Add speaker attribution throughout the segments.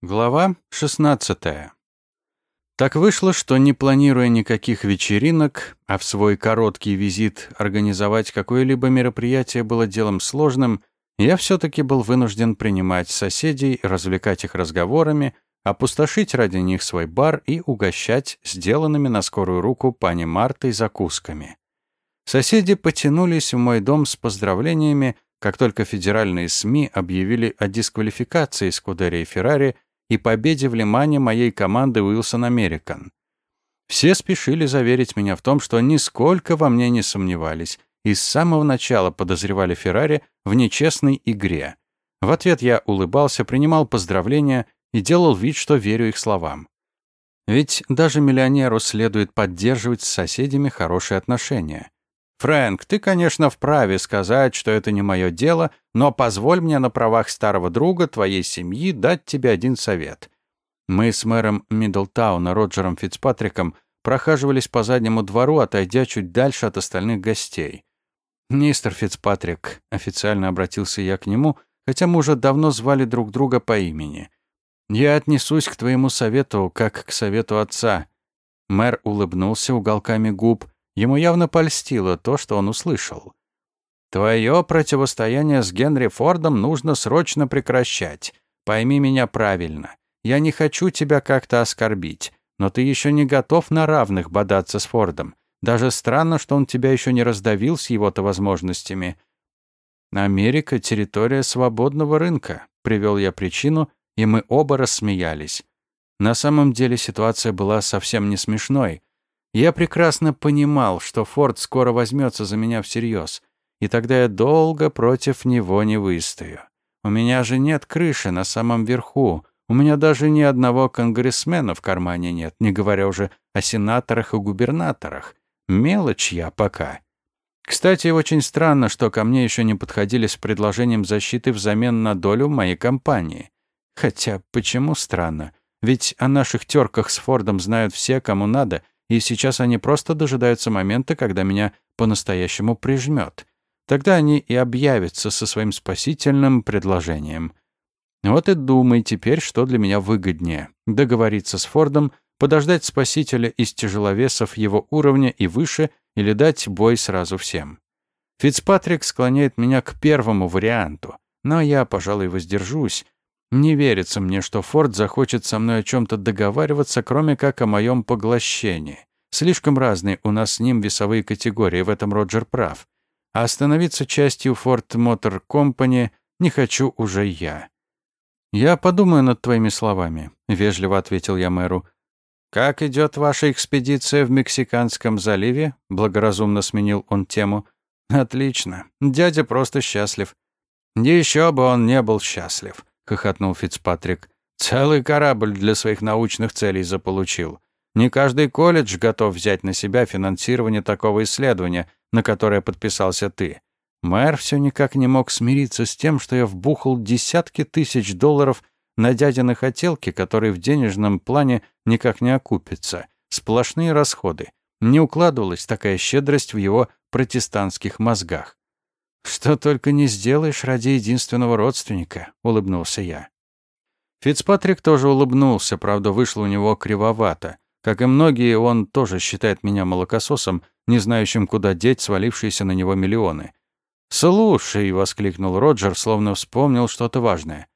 Speaker 1: Глава 16. Так вышло, что не планируя никаких вечеринок, а в свой короткий визит организовать какое-либо мероприятие было делом сложным, я все-таки был вынужден принимать соседей, развлекать их разговорами, опустошить ради них свой бар и угощать сделанными на скорую руку пани Мартой закусками. Соседи потянулись в мой дом с поздравлениями, как только федеральные СМИ объявили о дисквалификации Скудерии Феррари и победе в Лимане моей команды Уилсон Американ. Все спешили заверить меня в том, что нисколько во мне не сомневались и с самого начала подозревали Феррари в нечестной игре. В ответ я улыбался, принимал поздравления и делал вид, что верю их словам. Ведь даже миллионеру следует поддерживать с соседями хорошие отношения. «Фрэнк, ты, конечно, вправе сказать, что это не мое дело, но позволь мне на правах старого друга твоей семьи дать тебе один совет». Мы с мэром Миддлтауна Роджером Фицпатриком прохаживались по заднему двору, отойдя чуть дальше от остальных гостей. «Мистер Фицпатрик», — официально обратился я к нему, хотя мы уже давно звали друг друга по имени. «Я отнесусь к твоему совету, как к совету отца». Мэр улыбнулся уголками губ — Ему явно польстило то, что он услышал. «Твое противостояние с Генри Фордом нужно срочно прекращать. Пойми меня правильно. Я не хочу тебя как-то оскорбить, но ты еще не готов на равных бодаться с Фордом. Даже странно, что он тебя еще не раздавил с его-то возможностями». «Америка — территория свободного рынка», — привел я причину, и мы оба рассмеялись. На самом деле ситуация была совсем не смешной. Я прекрасно понимал, что Форд скоро возьмется за меня всерьез, и тогда я долго против него не выстою. У меня же нет крыши на самом верху, у меня даже ни одного конгрессмена в кармане нет, не говоря уже о сенаторах и губернаторах. Мелочь я пока. Кстати, очень странно, что ко мне еще не подходили с предложением защиты взамен на долю моей компании. Хотя, почему странно? Ведь о наших терках с Фордом знают все, кому надо — и сейчас они просто дожидаются момента, когда меня по-настоящему прижмет. Тогда они и объявятся со своим спасительным предложением. Вот и думай теперь, что для меня выгоднее. Договориться с Фордом, подождать спасителя из тяжеловесов его уровня и выше или дать бой сразу всем. Фицпатрик склоняет меня к первому варианту, но я, пожалуй, воздержусь, не верится мне, что Форд захочет со мной о чем-то договариваться, кроме как о моем поглощении. Слишком разные у нас с ним весовые категории, в этом Роджер прав. А становиться частью Ford Motor Company не хочу уже я. «Я подумаю над твоими словами», — вежливо ответил я мэру. «Как идет ваша экспедиция в Мексиканском заливе?» — благоразумно сменил он тему. «Отлично. Дядя просто счастлив». «Еще бы он не был счастлив хохотнул Фицпатрик. Целый корабль для своих научных целей заполучил. Не каждый колледж готов взять на себя финансирование такого исследования, на которое подписался ты. Мэр все никак не мог смириться с тем, что я вбухал десятки тысяч долларов на дядины хотелки, которые в денежном плане никак не окупятся. Сплошные расходы. Не укладывалась такая щедрость в его протестантских мозгах. «Что только не сделаешь ради единственного родственника», — улыбнулся я. Фицпатрик тоже улыбнулся, правда, вышло у него кривовато. Как и многие, он тоже считает меня молокососом, не знающим, куда деть свалившиеся на него миллионы. «Слушай», — воскликнул Роджер, словно вспомнил что-то важное.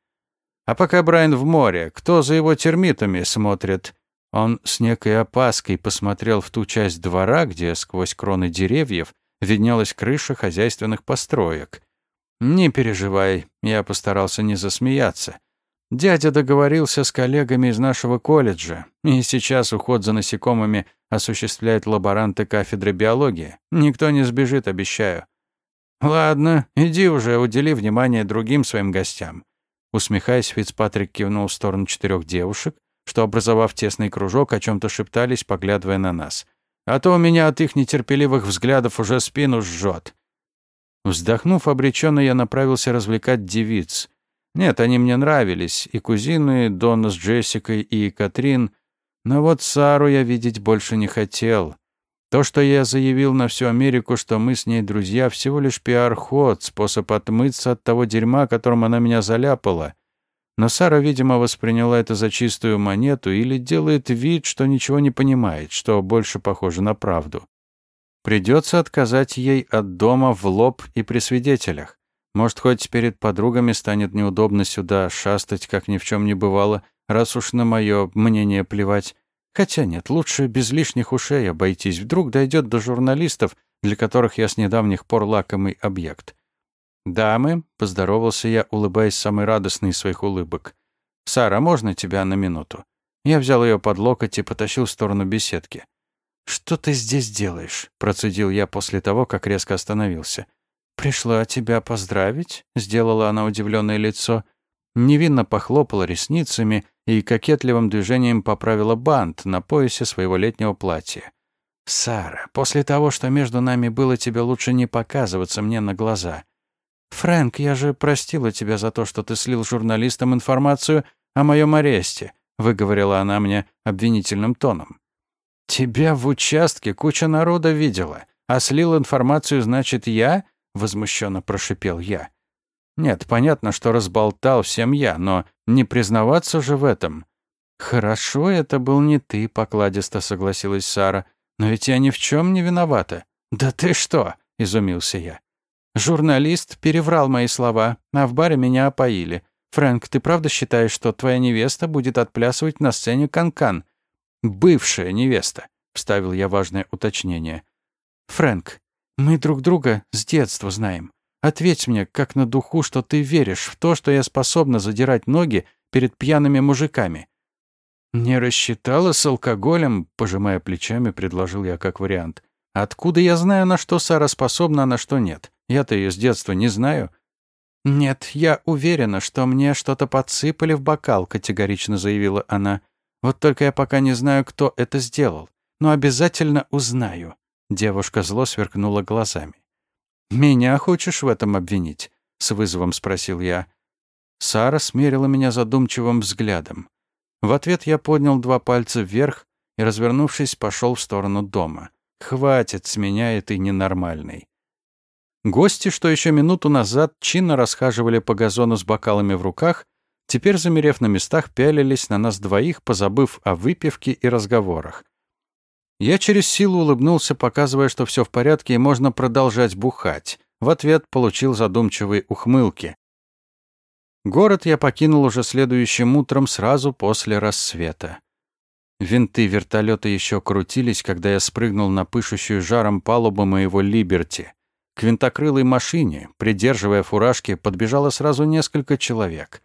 Speaker 1: «А пока Брайан в море, кто за его термитами смотрит?» Он с некой опаской посмотрел в ту часть двора, где сквозь кроны деревьев виднелась крыша хозяйственных построек. «Не переживай», — я постарался не засмеяться. Дядя договорился с коллегами из нашего колледжа, и сейчас уход за насекомыми осуществляют лаборанты кафедры биологии. Никто не сбежит, обещаю. «Ладно, иди уже, удели внимание другим своим гостям». Усмехаясь, Фицпатрик кивнул в сторону четырех девушек, что, образовав тесный кружок, о чем то шептались, поглядывая на нас. А то у меня от их нетерпеливых взглядов уже спину жжет. Вздохнув обреченно, я направился развлекать девиц. Нет, они мне нравились, и кузины, Донна с Джессикой и Катрин, но вот Сару я видеть больше не хотел. То, что я заявил на всю Америку, что мы с ней друзья, всего лишь пиар-ход, способ отмыться от того дерьма, которым она меня заляпала. Но Сара, видимо, восприняла это за чистую монету или делает вид, что ничего не понимает, что больше похоже на правду. Придется отказать ей от дома в лоб и при свидетелях. Может, хоть перед подругами станет неудобно сюда шастать, как ни в чем не бывало, раз уж на мое мнение плевать. Хотя нет, лучше без лишних ушей обойтись. Вдруг дойдет до журналистов, для которых я с недавних пор лакомый объект. «Дамы», — поздоровался я, улыбаясь самой радостной из своих улыбок. «Сара, можно тебя на минуту?» Я взял ее под локоть и потащил в сторону беседки. «Что ты здесь делаешь?» — процедил я после того, как резко остановился. «Пришла тебя поздравить?» — сделала она удивленное лицо. Невинно похлопала ресницами и кокетливым движением поправила бант на поясе своего летнего платья. «Сара, после того, что между нами было, тебе лучше не показываться мне на глаза. Фрэнк, я же простила тебя за то, что ты слил журналистам информацию о моем аресте», выговорила она мне обвинительным тоном. «Тебя в участке куча народа видела, а слил информацию, значит, я?» возмущенно прошипел я. Нет, понятно, что разболтал всем я, но не признаваться же в этом. Хорошо, это был не ты, покладисто согласилась Сара. Но ведь я ни в чем не виновата. Да ты что? изумился я. Журналист переврал мои слова, а в баре меня опоили. Фрэнк, ты правда считаешь, что твоя невеста будет отплясывать на сцене канкан? Бывшая невеста, вставил я важное уточнение. Фрэнк, мы друг друга с детства знаем. Ответь мне, как на духу, что ты веришь в то, что я способна задирать ноги перед пьяными мужиками. Не рассчитала с алкоголем, пожимая плечами, предложил я как вариант. Откуда я знаю, на что Сара способна, а на что нет? Я-то ее с детства не знаю. Нет, я уверена, что мне что-то подсыпали в бокал, категорично заявила она. Вот только я пока не знаю, кто это сделал, но обязательно узнаю. Девушка зло сверкнула глазами. «Меня хочешь в этом обвинить?» — с вызовом спросил я. Сара смерила меня задумчивым взглядом. В ответ я поднял два пальца вверх и, развернувшись, пошел в сторону дома. «Хватит с меня этой ненормальной». Гости, что еще минуту назад чинно расхаживали по газону с бокалами в руках, теперь, замерев на местах, пялились на нас двоих, позабыв о выпивке и разговорах. Я через силу улыбнулся, показывая, что все в порядке и можно продолжать бухать. В ответ получил задумчивые ухмылки. Город я покинул уже следующим утром, сразу после рассвета. Винты вертолета еще крутились, когда я спрыгнул на пышущую жаром палубу моего «Либерти». К винтокрылой машине, придерживая фуражки, подбежало сразу несколько человек.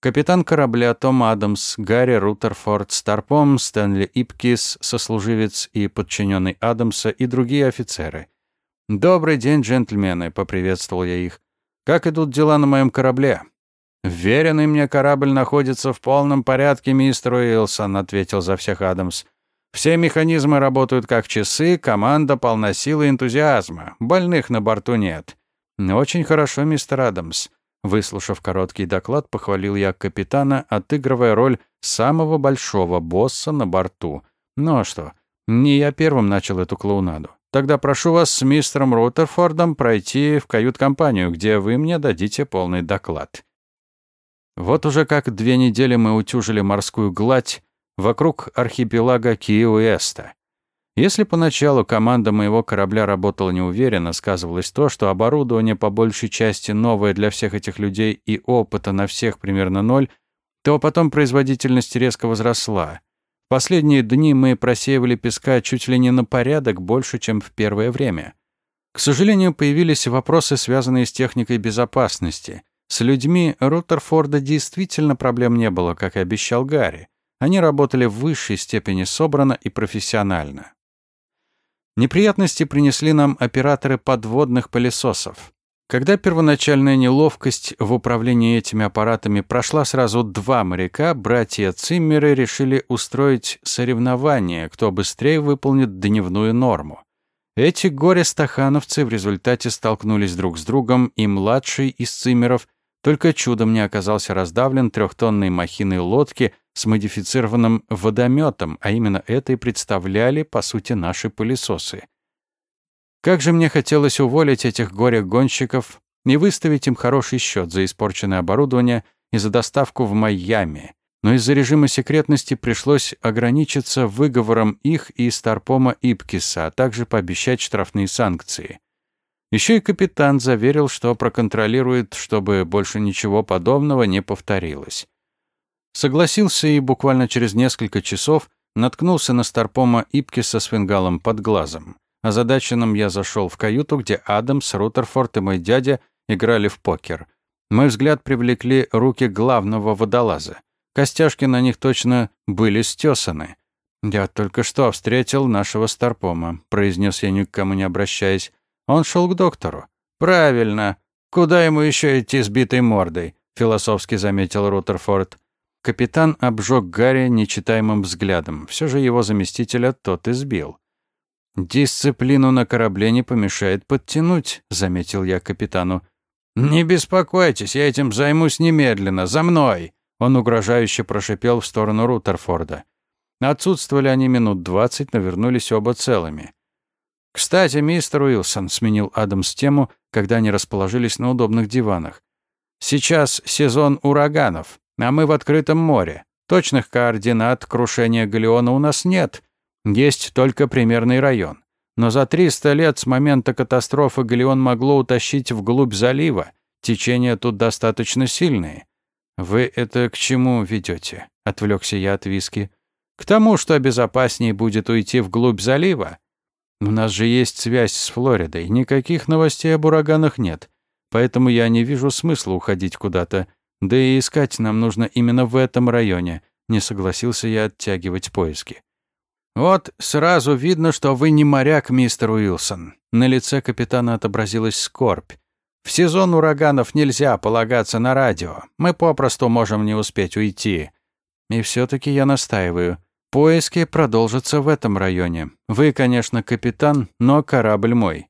Speaker 1: Капитан корабля Том Адамс, Гарри Рутерфорд, Старпом, Стэнли Ипкис, сослуживец и подчиненный Адамса и другие офицеры. «Добрый день, джентльмены», — поприветствовал я их. «Как идут дела на моем корабле?» «Веренный мне корабль находится в полном порядке, мистер Уилсон», — ответил за всех Адамс. «Все механизмы работают как часы, команда полна силы и энтузиазма. Больных на борту нет». «Очень хорошо, мистер Адамс. Выслушав короткий доклад, похвалил я капитана, отыгрывая роль самого большого босса на борту. Ну а что, не я первым начал эту клоунаду. Тогда прошу вас с мистером Руттерфордом пройти в кают-компанию, где вы мне дадите полный доклад. Вот уже как две недели мы утюжили морскую гладь вокруг архипелага Киуэста. Если поначалу команда моего корабля работала неуверенно, сказывалось то, что оборудование по большей части новое для всех этих людей и опыта на всех примерно ноль, то потом производительность резко возросла. В последние дни мы просеивали песка чуть ли не на порядок больше, чем в первое время. К сожалению, появились вопросы, связанные с техникой безопасности. С людьми Руттерфорда действительно проблем не было, как и обещал Гарри. Они работали в высшей степени собрано и профессионально. Неприятности принесли нам операторы подводных пылесосов. Когда первоначальная неловкость в управлении этими аппаратами прошла сразу два моряка, братья Циммеры решили устроить соревнование, кто быстрее выполнит дневную норму. Эти горе-стахановцы в результате столкнулись друг с другом, и младший из Циммеров только чудом не оказался раздавлен трехтонной махиной лодки с модифицированным водометом, а именно это и представляли, по сути, наши пылесосы. Как же мне хотелось уволить этих горе-гонщиков и выставить им хороший счет за испорченное оборудование и за доставку в Майами. Но из-за режима секретности пришлось ограничиться выговором их и Старпома Ипкиса, а также пообещать штрафные санкции. Еще и капитан заверил, что проконтролирует, чтобы больше ничего подобного не повторилось. Согласился и буквально через несколько часов наткнулся на Старпома Ипкиса с фингалом под глазом. Озадаченным я зашел в каюту, где Адамс, Рутерфорд и мой дядя играли в покер. Мой взгляд привлекли руки главного водолаза. Костяшки на них точно были стесаны. «Я только что встретил нашего Старпома», — произнес я никому не обращаясь. Он шел к доктору. «Правильно. Куда ему еще идти с битой мордой?» — философски заметил Рутерфорд. Капитан обжег Гарри нечитаемым взглядом. Все же его заместителя тот избил. «Дисциплину на корабле не помешает подтянуть», — заметил я капитану. «Не беспокойтесь, я этим займусь немедленно. За мной!» Он угрожающе прошипел в сторону Рутерфорда. Отсутствовали они минут двадцать, но вернулись оба целыми. «Кстати, мистер Уилсон», — сменил Адамс тему, когда они расположились на удобных диванах. «Сейчас сезон ураганов, а мы в открытом море. Точных координат крушения галеона у нас нет. Есть только примерный район. Но за 300 лет с момента катастрофы галеон могло утащить вглубь залива. Течения тут достаточно сильные. «Вы это к чему ведете?» — отвлекся я от виски. «К тому, что безопаснее будет уйти вглубь залива. У нас же есть связь с Флоридой, никаких новостей об ураганах нет, поэтому я не вижу смысла уходить куда-то. Да и искать нам нужно именно в этом районе», — не согласился я оттягивать поиски. «Вот сразу видно, что вы не моряк, мистер Уилсон». На лице капитана отобразилась скорбь. «В сезон ураганов нельзя полагаться на радио. Мы попросту можем не успеть уйти». И все таки я настаиваю. Поиски продолжатся в этом районе. Вы, конечно, капитан, но корабль мой.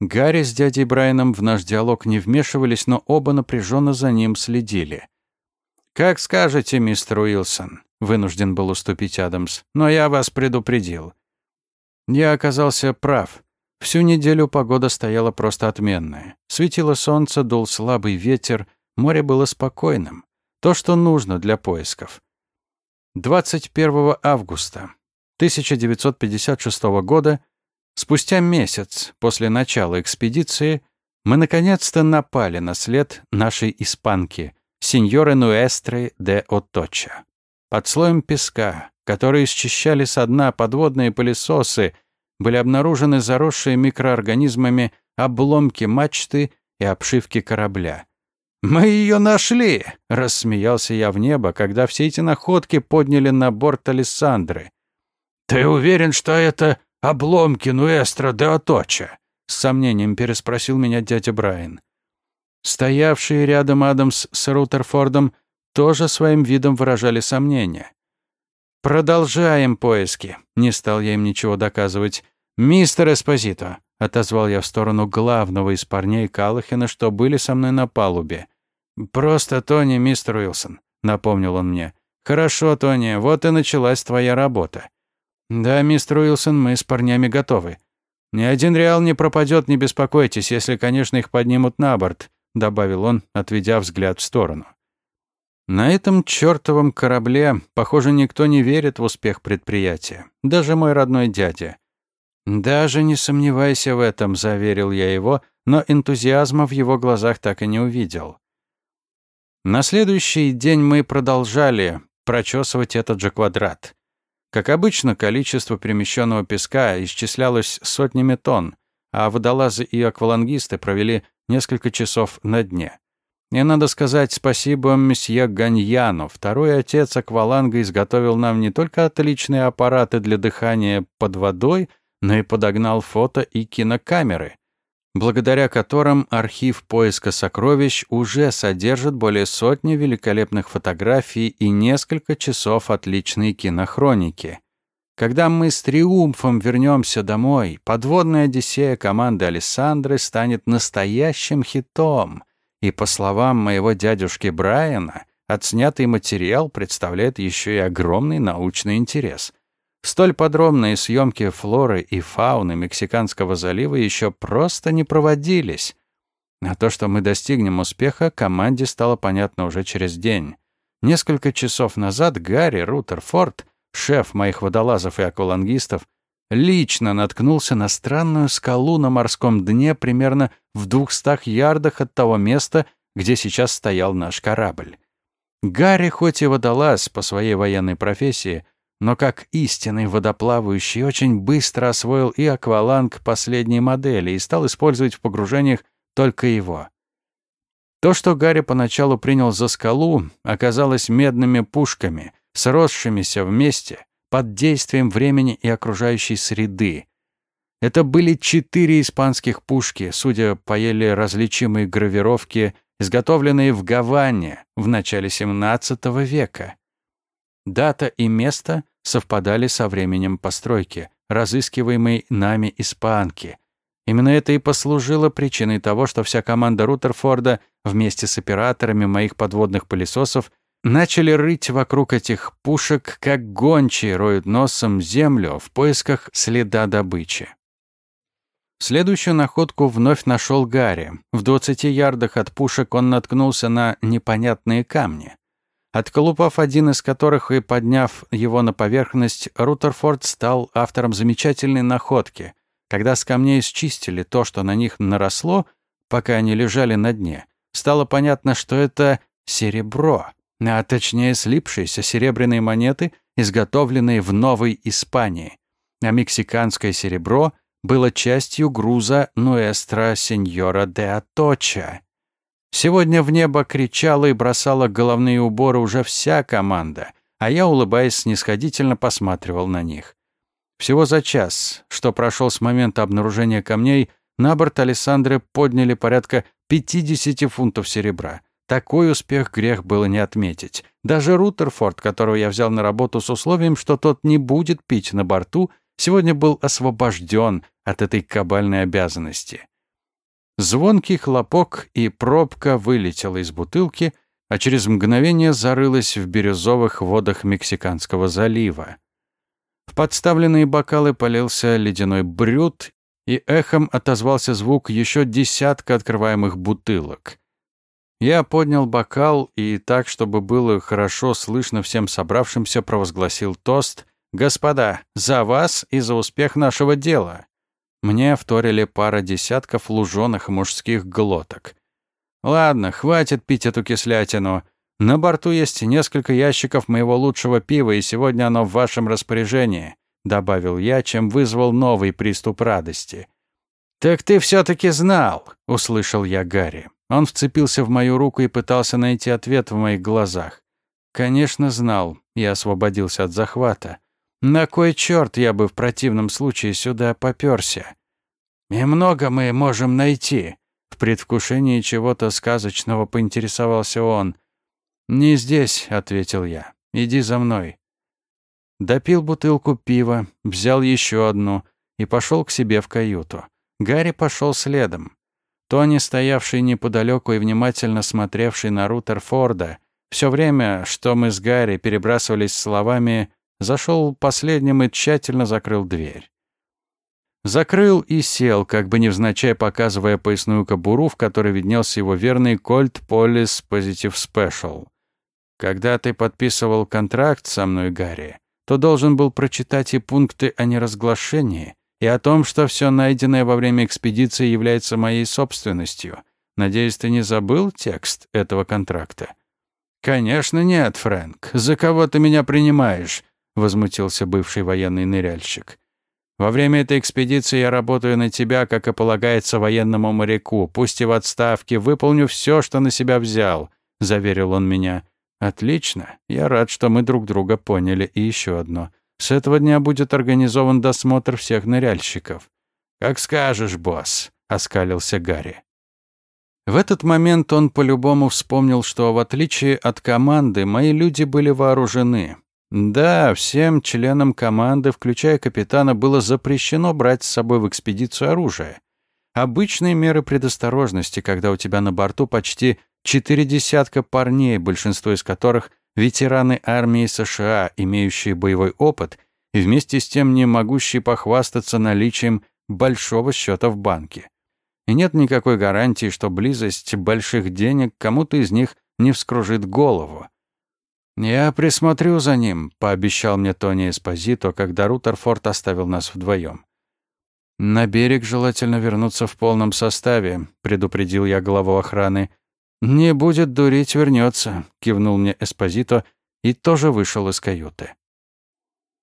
Speaker 1: Гарри с дядей Брайаном в наш диалог не вмешивались, но оба напряженно за ним следили. «Как скажете, мистер Уилсон», — вынужден был уступить Адамс, «но я вас предупредил». Я оказался прав. Всю неделю погода стояла просто отменная. Светило солнце, дул слабый ветер, море было спокойным. То, что нужно для поисков. 21 августа 1956 года, спустя месяц после начала экспедиции, мы наконец-то напали на след нашей испанки, сеньоры Нуэстры де Оточа. Под слоем песка, который счищали со дна подводные пылесосы, были обнаружены заросшие микроорганизмами обломки мачты и обшивки корабля. «Мы ее нашли!» — рассмеялся я в небо, когда все эти находки подняли на борт Алессандры. «Ты уверен, что это обломки Нуэстро де Оточа?» — с сомнением переспросил меня дядя Брайан. Стоявшие рядом Адамс с Рутерфордом тоже своим видом выражали сомнения. «Продолжаем поиски», — не стал я им ничего доказывать. «Мистер Эспозито, — отозвал я в сторону главного из парней Каллахена, что были со мной на палубе. «Просто Тони, мистер Уилсон», — напомнил он мне. «Хорошо, Тони, вот и началась твоя работа». «Да, мистер Уилсон, мы с парнями готовы. Ни один реал не пропадет, не беспокойтесь, если, конечно, их поднимут на борт», — добавил он, отведя взгляд в сторону. На этом чертовом корабле, похоже, никто не верит в успех предприятия. Даже мой родной дядя. «Даже не сомневайся в этом», — заверил я его, но энтузиазма в его глазах так и не увидел. На следующий день мы продолжали прочесывать этот же квадрат. Как обычно, количество перемещенного песка исчислялось сотнями тонн, а водолазы и аквалангисты провели несколько часов на дне. И надо сказать спасибо месье Ганьяну. Второй отец акваланга изготовил нам не только отличные аппараты для дыхания под водой, но и подогнал фото и кинокамеры, благодаря которым архив поиска сокровищ уже содержит более сотни великолепных фотографий и несколько часов отличной кинохроники. Когда мы с триумфом вернемся домой, подводная Одиссея команды Александры станет настоящим хитом. И по словам моего дядюшки Брайана, отснятый материал представляет еще и огромный научный интерес. Столь подробные съемки флоры и фауны Мексиканского залива еще просто не проводились. А то, что мы достигнем успеха, команде стало понятно уже через день. Несколько часов назад Гарри Рутерфорд, шеф моих водолазов и аквалангистов, лично наткнулся на странную скалу на морском дне примерно в двухстах ярдах от того места, где сейчас стоял наш корабль. Гарри хоть и водолаз по своей военной профессии, но как истинный водоплавающий очень быстро освоил и акваланг последней модели и стал использовать в погружениях только его. То, что Гарри поначалу принял за скалу, оказалось медными пушками, сросшимися вместе, под действием времени и окружающей среды. Это были четыре испанских пушки, судя по еле различимой гравировке, изготовленные в Гаване в начале XVII века. Дата и место совпадали со временем постройки, разыскиваемой нами испанки. Именно это и послужило причиной того, что вся команда Рутерфорда вместе с операторами моих подводных пылесосов начали рыть вокруг этих пушек, как гончие роют носом землю в поисках следа добычи. Следующую находку вновь нашел Гарри. В 20 ярдах от пушек он наткнулся на непонятные камни. Отколупав один из которых и подняв его на поверхность, Рутерфорд стал автором замечательной находки. Когда с камней счистили то, что на них наросло, пока они лежали на дне, стало понятно, что это серебро а точнее слипшиеся серебряные монеты, изготовленные в Новой Испании. А мексиканское серебро было частью груза Нуэстро Сеньора де Аточа. Сегодня в небо кричала и бросала головные уборы уже вся команда, а я, улыбаясь, снисходительно посматривал на них. Всего за час, что прошел с момента обнаружения камней, на борт Александры подняли порядка 50 фунтов серебра. Такой успех грех было не отметить. Даже Рутерфорд, которого я взял на работу с условием, что тот не будет пить на борту, сегодня был освобожден от этой кабальной обязанности. Звонкий хлопок и пробка вылетела из бутылки, а через мгновение зарылась в бирюзовых водах Мексиканского залива. В подставленные бокалы полился ледяной брют, и эхом отозвался звук еще десятка открываемых бутылок. Я поднял бокал и так, чтобы было хорошо слышно всем собравшимся, провозгласил тост «Господа, за вас и за успех нашего дела!» Мне вторили пара десятков луженых мужских глоток. «Ладно, хватит пить эту кислятину. На борту есть несколько ящиков моего лучшего пива, и сегодня оно в вашем распоряжении», добавил я, чем вызвал новый приступ радости. «Так ты все-таки знал», — услышал я Гарри. Он вцепился в мою руку и пытался найти ответ в моих глазах. Конечно, знал. Я освободился от захвата. На кой черт я бы в противном случае сюда попёрся? И много мы можем найти. В предвкушении чего-то сказочного поинтересовался он. «Не здесь», — ответил я. «Иди за мной». Допил бутылку пива, взял еще одну и пошел к себе в каюту. Гарри пошел следом. Тони, стоявший неподалеку и внимательно смотревший на Рутерфорда, все время, что мы с Гарри перебрасывались словами, зашел последним и тщательно закрыл дверь. Закрыл и сел, как бы невзначай показывая поясную кобуру, в которой виднелся его верный Colt Police Positive Special. Когда ты подписывал контракт со мной, Гарри, то должен был прочитать и пункты о неразглашении, и о том, что все найденное во время экспедиции является моей собственностью. Надеюсь, ты не забыл текст этого контракта?» «Конечно нет, Фрэнк. За кого ты меня принимаешь?» — возмутился бывший военный ныряльщик. «Во время этой экспедиции я работаю на тебя, как и полагается военному моряку, пусть и в отставке, выполню все, что на себя взял», — заверил он меня. «Отлично. Я рад, что мы друг друга поняли. И еще одно. С этого дня будет организован досмотр всех ныряльщиков. «Как скажешь, босс», — оскалился Гарри. В этот момент он по-любому вспомнил, что, в отличие от команды, мои люди были вооружены. Да, всем членам команды, включая капитана, было запрещено брать с собой в экспедицию оружие. Обычные меры предосторожности, когда у тебя на борту почти четыре десятка парней, большинство из которых ветераны армии США, имеющие боевой опыт и вместе с тем не могущие похвастаться наличием большого счета в банке. и нет никакой гарантии, что близость больших денег кому-то из них не вскружит голову. «Я присмотрю за ним», — пообещал мне Тони Эспозито, когда Рутерфорд оставил нас вдвоем. «На берег желательно вернуться в полном составе», — предупредил я главу охраны. «Не будет дурить, вернется», — кивнул мне Эспозито и тоже вышел из каюты.